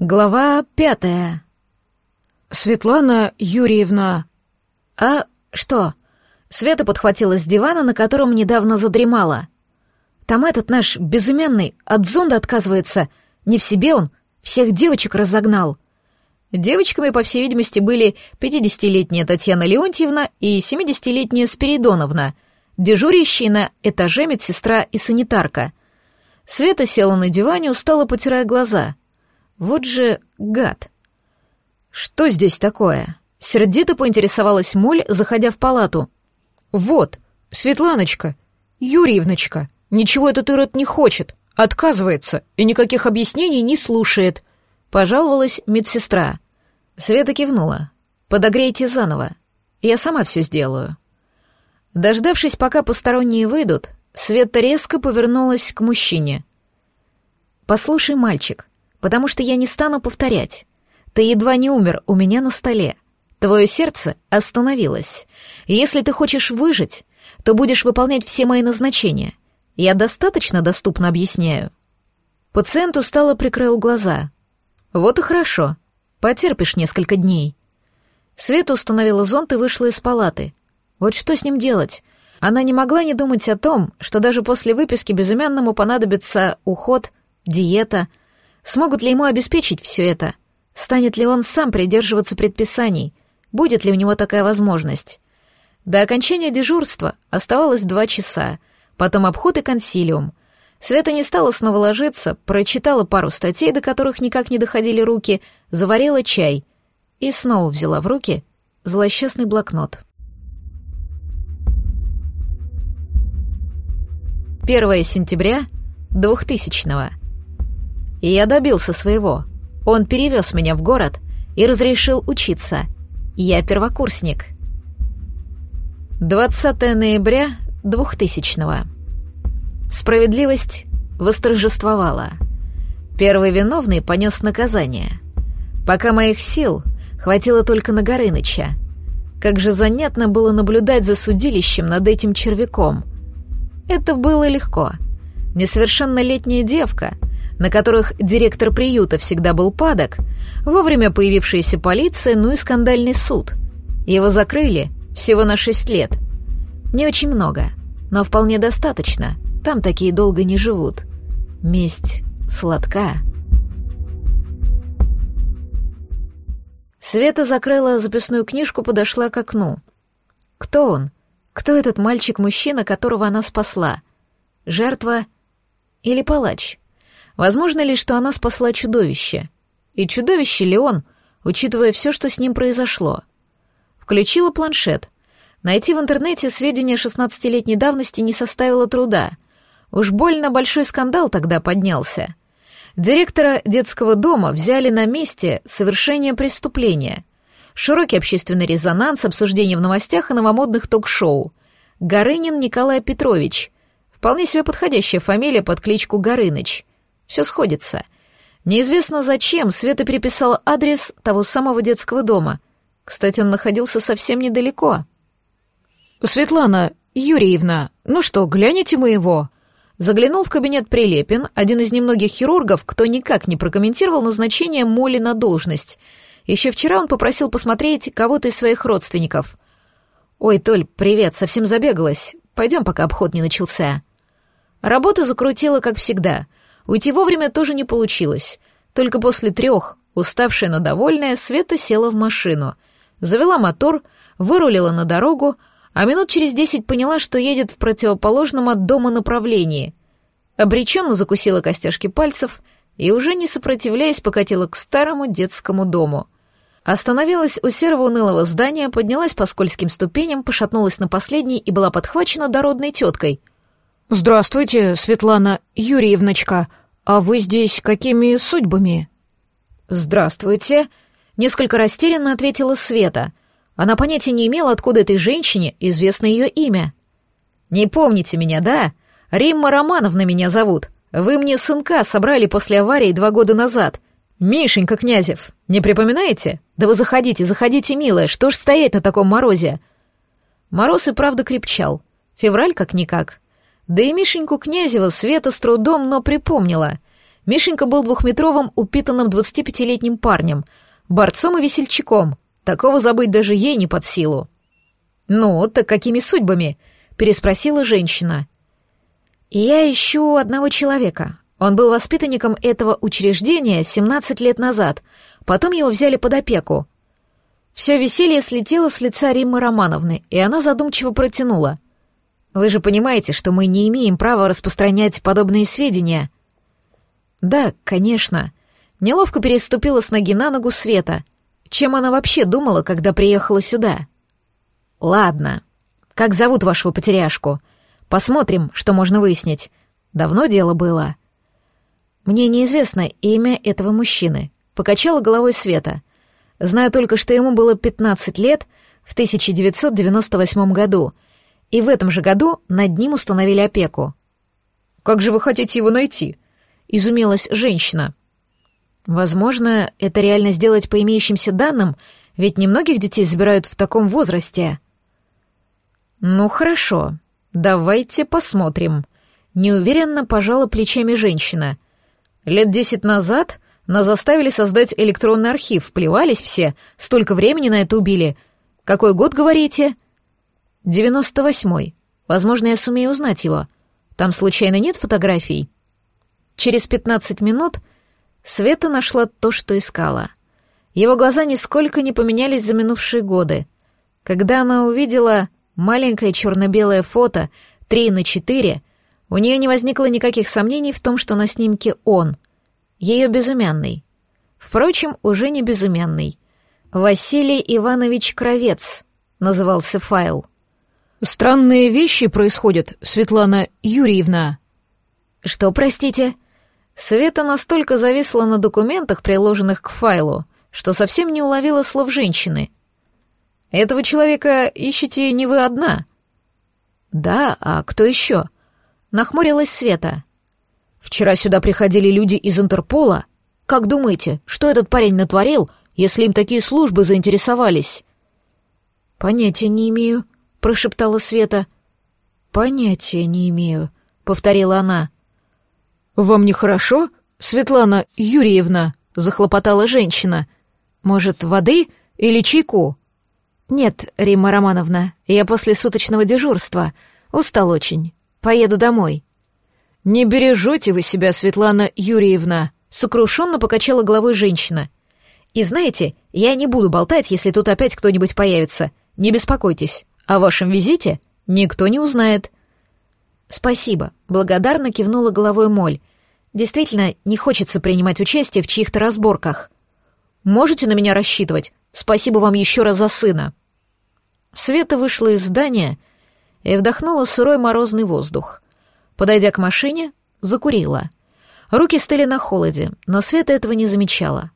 Глава пятая. Светлана Юрьевна. А что? Света подхватила с дивана, на котором недавно задремала. Там этот наш безымянный от зонда отказывается. Не в себе он, всех девочек разогнал. Девочками, по всей видимости, были 50-летняя Татьяна Леонтьевна и 70-летняя Спиридоновна, дежурящие на этаже медсестра и санитарка. Света села на диване, устало потирая глаза — вот же гад. Что здесь такое? Сердито поинтересовалась Моль, заходя в палату. Вот, Светланочка, Юрьевночка, ничего этот ирод не хочет, отказывается и никаких объяснений не слушает. Пожаловалась медсестра. Света кивнула. «Подогрейте заново. Я сама все сделаю». Дождавшись, пока посторонние выйдут, Света резко повернулась к мужчине. «Послушай, мальчик, потому что я не стану повторять. Ты едва не умер у меня на столе. Твое сердце остановилось. Если ты хочешь выжить, то будешь выполнять все мои назначения. Я достаточно доступно объясняю. Пациент устало прикрыл глаза. Вот и хорошо. Потерпишь несколько дней. Света установила зонт и вышла из палаты. Вот что с ним делать? Она не могла не думать о том, что даже после выписки безымянному понадобится уход, диета — Смогут ли ему обеспечить все это? Станет ли он сам придерживаться предписаний? Будет ли у него такая возможность? До окончания дежурства оставалось два часа, потом обход и консилиум. Света не стала снова ложиться, прочитала пару статей, до которых никак не доходили руки, заварила чай и снова взяла в руки злосчастный блокнот. 1 сентября 2000 -го. И я добился своего. Он перевез меня в город и разрешил учиться. Я первокурсник. 20 ноября 2000-го. Справедливость восторжествовала. Первый виновный понес наказание. Пока моих сил хватило только на Горыныча. Как же занятно было наблюдать за судилищем над этим червяком. Это было легко. Несовершеннолетняя девка — на которых директор приюта всегда был падок, вовремя появившаяся полиция, ну и скандальный суд. Его закрыли всего на шесть лет. Не очень много, но вполне достаточно. Там такие долго не живут. Месть сладка. Света закрыла записную книжку, подошла к окну. Кто он? Кто этот мальчик-мужчина, которого она спасла? Жертва или палач? Возможно ли, что она спасла чудовище? И чудовище ли он, учитывая все, что с ним произошло? Включила планшет. Найти в интернете сведения 16-летней давности не составило труда. Уж больно большой скандал тогда поднялся. Директора детского дома взяли на месте совершения преступления. Широкий общественный резонанс, обсуждение в новостях и новомодных ток-шоу. Горынин Николай Петрович. Вполне себе подходящая фамилия под кличку Горыныч. Все сходится. Неизвестно зачем Света переписала адрес того самого детского дома. Кстати, он находился совсем недалеко. «Светлана Юрьевна, ну что, гляните мы его?» Заглянул в кабинет Прилепин, один из немногих хирургов, кто никак не прокомментировал назначение Моли на должность. Еще вчера он попросил посмотреть кого-то из своих родственников. «Ой, Толь, привет, совсем забегалась. Пойдем, пока обход не начался». Работа закрутила, как всегда — Уйти вовремя тоже не получилось. Только после трех, уставшая, но довольная, Света села в машину. Завела мотор, вырулила на дорогу, а минут через десять поняла, что едет в противоположном от дома направлении. Обреченно закусила костяшки пальцев и, уже не сопротивляясь, покатила к старому детскому дому. Остановилась у серого унылого здания, поднялась по скользким ступеням, пошатнулась на последней и была подхвачена дородной теткой. «Здравствуйте, Светлана Юрьевночка. А вы здесь какими судьбами?» «Здравствуйте», — несколько растерянно ответила Света. Она понятия не имела, откуда этой женщине известно ее имя. «Не помните меня, да? Римма Романовна меня зовут. Вы мне сынка собрали после аварии два года назад. Мишенька Князев, не припоминаете? Да вы заходите, заходите, милая, что ж стоять на таком морозе?» Мороз и правда крепчал. Февраль как-никак. Да и Мишеньку Князева Света с трудом, но припомнила. Мишенька был двухметровым, упитанным 25-летним парнем, борцом и весельчаком. Такого забыть даже ей не под силу. «Ну, так какими судьбами?» — переспросила женщина. «Я ищу одного человека. Он был воспитанником этого учреждения 17 лет назад. Потом его взяли под опеку. Все веселье слетело с лица Риммы Романовны, и она задумчиво протянула. «Вы же понимаете, что мы не имеем права распространять подобные сведения?» «Да, конечно». Неловко переступила с ноги на ногу Света. Чем она вообще думала, когда приехала сюда? «Ладно. Как зовут вашего потеряшку? Посмотрим, что можно выяснить. Давно дело было?» «Мне неизвестно имя этого мужчины», — покачала головой Света. Знаю только, что ему было 15 лет в 1998 году, и в этом же году над ним установили опеку. «Как же вы хотите его найти?» — изумилась женщина. «Возможно, это реально сделать по имеющимся данным, ведь немногих детей забирают в таком возрасте». «Ну хорошо, давайте посмотрим», — неуверенно пожала плечами женщина. «Лет десять назад нас заставили создать электронный архив, плевались все, столько времени на это убили. Какой год, говорите? Девяносто восьмой. Возможно, я сумею узнать его. Там случайно нет фотографий? Через пятнадцать минут Света нашла то, что искала. Его глаза нисколько не поменялись за минувшие годы. Когда она увидела маленькое черно-белое фото три на четыре, у нее не возникло никаких сомнений в том, что на снимке он — ее безымянный. Впрочем, уже не безымянный. Василий Иванович Кровец назывался файл. «Странные вещи происходят, Светлана Юрьевна». «Что, простите?» Света настолько зависла на документах, приложенных к файлу, что совсем не уловила слов женщины. «Этого человека ищете не вы одна». «Да, а кто еще?» Нахмурилась Света. Вчера сюда приходили люди из Интерпола. Как думаете, что этот парень натворил, если им такие службы заинтересовались?» «Понятия не имею», — прошептала Света. «Понятия не имею», — повторила она. «Вам нехорошо, Светлана Юрьевна?» — захлопотала женщина. «Может, воды или чайку?» «Нет, Римма Романовна, я после суточного дежурства. Устал очень. Поеду домой». «Не бережете вы себя, Светлана Юрьевна!» — сокрушенно покачала головой женщина. «И знаете, я не буду болтать, если тут опять кто-нибудь появится. Не беспокойтесь, о вашем визите никто не узнает». «Спасибо», — благодарно кивнула головой Моль. «Действительно, не хочется принимать участие в чьих-то разборках». «Можете на меня рассчитывать? Спасибо вам еще раз за сына». Света вышла из здания и вдохнула сырой морозный воздух — Подойдя к машине, закурила. Руки стыли на холоде, но Света этого не замечала.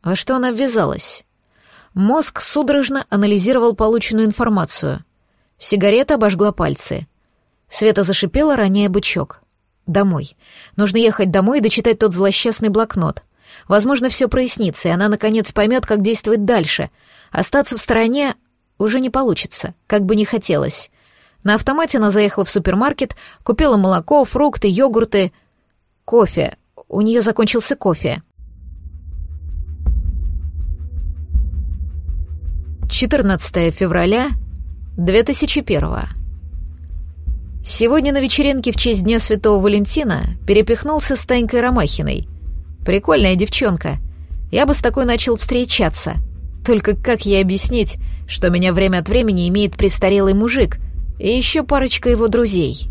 А что она ввязалась? Мозг судорожно анализировал полученную информацию. Сигарета обожгла пальцы. Света зашипела, роняя бычок. Домой. Нужно ехать домой и дочитать тот злосчастный блокнот. Возможно, все прояснится, и она, наконец, поймет, как действовать дальше. Остаться в стороне уже не получится, как бы не хотелось. На автомате она заехала в супермаркет, купила молоко, фрукты, йогурты, кофе. У нее закончился кофе. 14 февраля 2001 Сегодня на вечеринке в честь Дня Святого Валентина перепихнулся с Танькой Ромахиной. Прикольная девчонка. Я бы с такой начал встречаться. Только как ей объяснить, что меня время от времени имеет престарелый мужик, и еще парочка его друзей.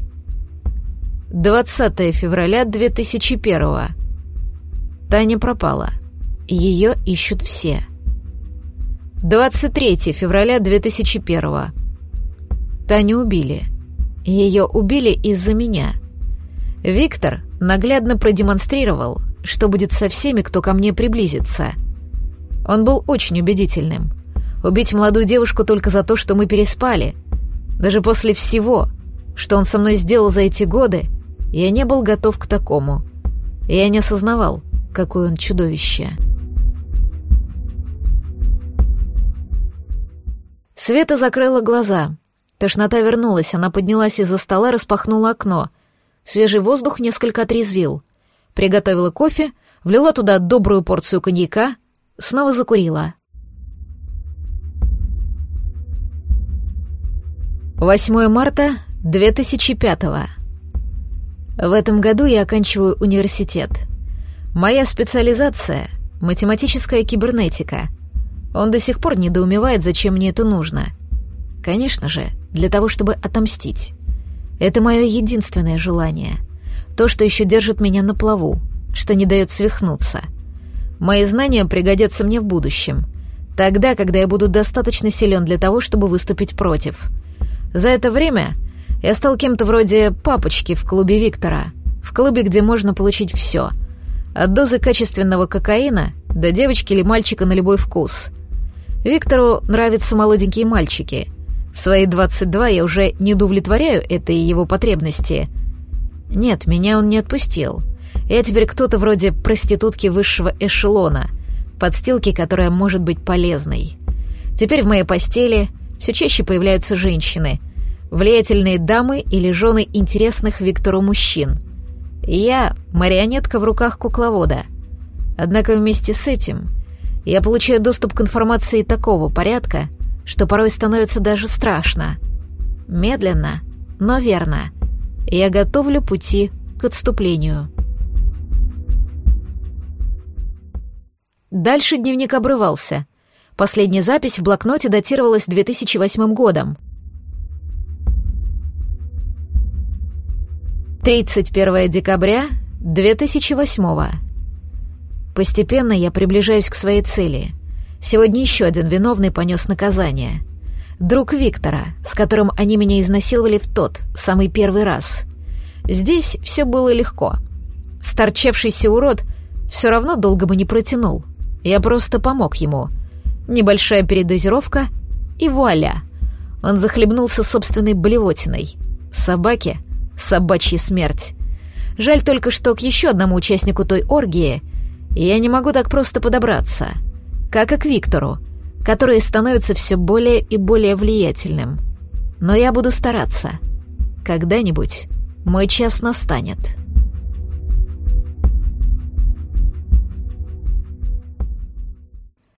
20 февраля 2001 Таня пропала. Ее ищут все. 23 февраля 2001 Таню убили. Ее убили из-за меня. Виктор наглядно продемонстрировал, что будет со всеми, кто ко мне приблизится. Он был очень убедительным. Убить молодую девушку только за то, что мы переспали — даже после всего, что он со мной сделал за эти годы, я не был готов к такому. Я не осознавал, какое он чудовище. Света закрыла глаза. Тошнота вернулась, она поднялась из-за стола, распахнула окно. Свежий воздух несколько отрезвил. приготовила кофе, влила туда добрую порцию коньяка, снова закурила. 8 марта 2005 В этом году я оканчиваю университет. Моя специализация — математическая кибернетика. Он до сих пор недоумевает, зачем мне это нужно. Конечно же, для того, чтобы отомстить. Это мое единственное желание. То, что еще держит меня на плаву, что не дает свихнуться. Мои знания пригодятся мне в будущем. Тогда, когда я буду достаточно силен для того, чтобы выступить против. За это время я стал кем-то вроде папочки в клубе Виктора. В клубе, где можно получить все. От дозы качественного кокаина до девочки или мальчика на любой вкус. Виктору нравятся молоденькие мальчики. В свои 22 я уже не удовлетворяю этой его потребности. Нет, меня он не отпустил. Я теперь кто-то вроде проститутки высшего эшелона, подстилки, которая может быть полезной. Теперь в моей постели все чаще появляются женщины, влиятельные дамы или жены интересных Виктору мужчин. Я — марионетка в руках кукловода. Однако вместе с этим я получаю доступ к информации такого порядка, что порой становится даже страшно. Медленно, но верно. Я готовлю пути к отступлению. Дальше дневник обрывался. Последняя запись в блокноте датировалась 2008 годом. 31 декабря 2008 Постепенно я приближаюсь к своей цели. Сегодня еще один виновный понес наказание. Друг Виктора, с которым они меня изнасиловали в тот, самый первый раз. Здесь все было легко. Сторчавшийся урод все равно долго бы не протянул. Я просто помог ему — Небольшая передозировка, и вуаля! Он захлебнулся собственной блевотиной. Собаке — собачья смерть. Жаль только, что к еще одному участнику той оргии я не могу так просто подобраться, как и к Виктору, который становится все более и более влиятельным. Но я буду стараться. Когда-нибудь мой час настанет».